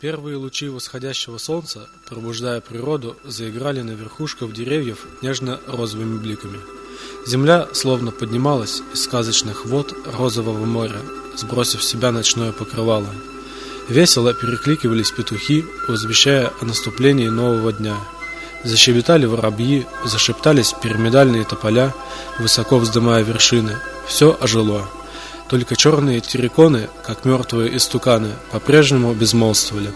Первые лучи восходящего солнца, пробуждая природу, заиграли на верхушках деревьев нежно-розовыми бликами. Земля словно поднималась из сказочных вод розового моря, сбросив с себя ночное покрывало. Весело перекликивались петухи, возвещая о наступлении нового дня. Защебетали воробьи, зашептались пирамидальные тополя, высоко вздымая вершины. Все ожило. Только черные терриконы, как мертвые истуканы, по-прежнему безмолвствовали.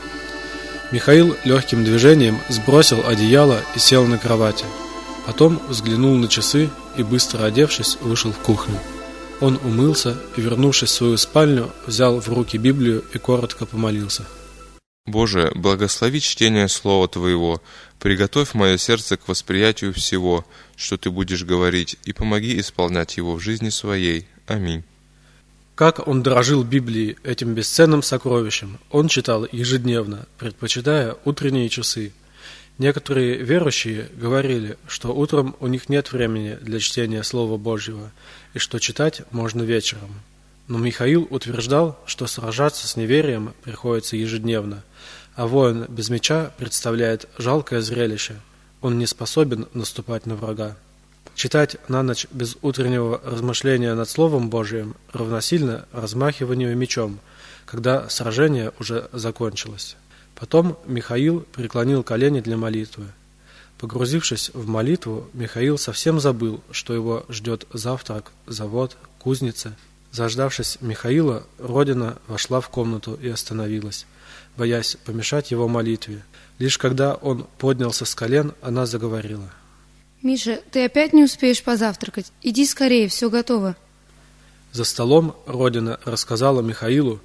Михаил легким движением сбросил одеяло и сел на кровати. Потом взглянул на часы и, быстро одевшись, вышел в кухню. Он умылся и, вернувшись в свою спальню, взял в руки Библию и коротко помолился. Боже, благослови чтение Слова Твоего, приготовь мое сердце к восприятию всего, что Ты будешь говорить, и помоги исполнять его в жизни своей. Аминь. Как он дорожил Библией, этим бесценным сокровищем, он читал ежедневно, предпочитая утренние часы. Некоторые верующие говорили, что утром у них нет времени для чтения Слова Божьего, и что читать можно вечером. Но Михаил утверждал, что сражаться с неверием приходится ежедневно, а воин без меча представляет жалкое зрелище. Он не способен наступать на врага. Читать на ночь без утреннего размышления над Словом Божиим равносильно размахиванию мечом, когда сражение уже закончилось. Потом Михаил преклонил колени для молитвы. Погрузившись в молитву, Михаил совсем забыл, что его ждет завтрак, завод, кузница. Заждавшись Михаила, Родина вошла в комнату и остановилась, боясь помешать его молитве. Лишь когда он поднялся с колен, она заговорила – Миша, ты опять не успеешь позавтракать. Иди скорее, все готово. За столом Родина рассказала Михаилу,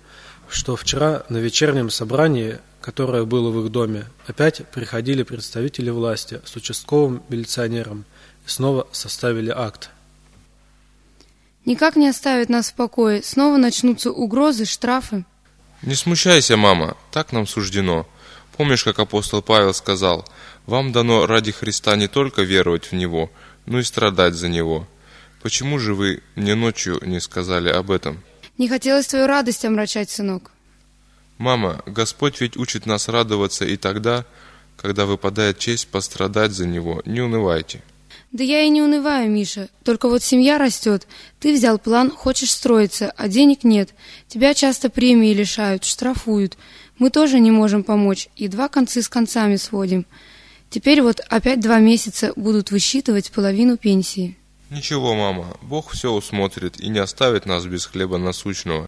что вчера на вечернем собрании, которое было в их доме, опять приходили представители власти с участковым милиционером и снова составили акт. Никак не оставят нас в покое. Снова начнутся угрозы, штрафы. Не смущайся, мама, так нам суждено. Помнишь, как апостол Павел сказал, «Вам дано ради Христа не только веровать в Него, но и страдать за Него». Почему же вы мне ночью не сказали об этом? Не хотелось твою радость омрачать, сынок. Мама, Господь ведь учит нас радоваться и тогда, когда выпадает честь пострадать за Него. Не унывайте. Да я и не унываю, Миша. Только вот семья растет. Ты взял план, хочешь строиться, а денег нет. Тебя часто премии лишают, штрафуют. Мы тоже не можем помочь, едва концы с концами сводим. Теперь вот опять два месяца будут высчитывать половину пенсии. Ничего, мама, Бог все усмотрит и не оставит нас без хлеба насущного.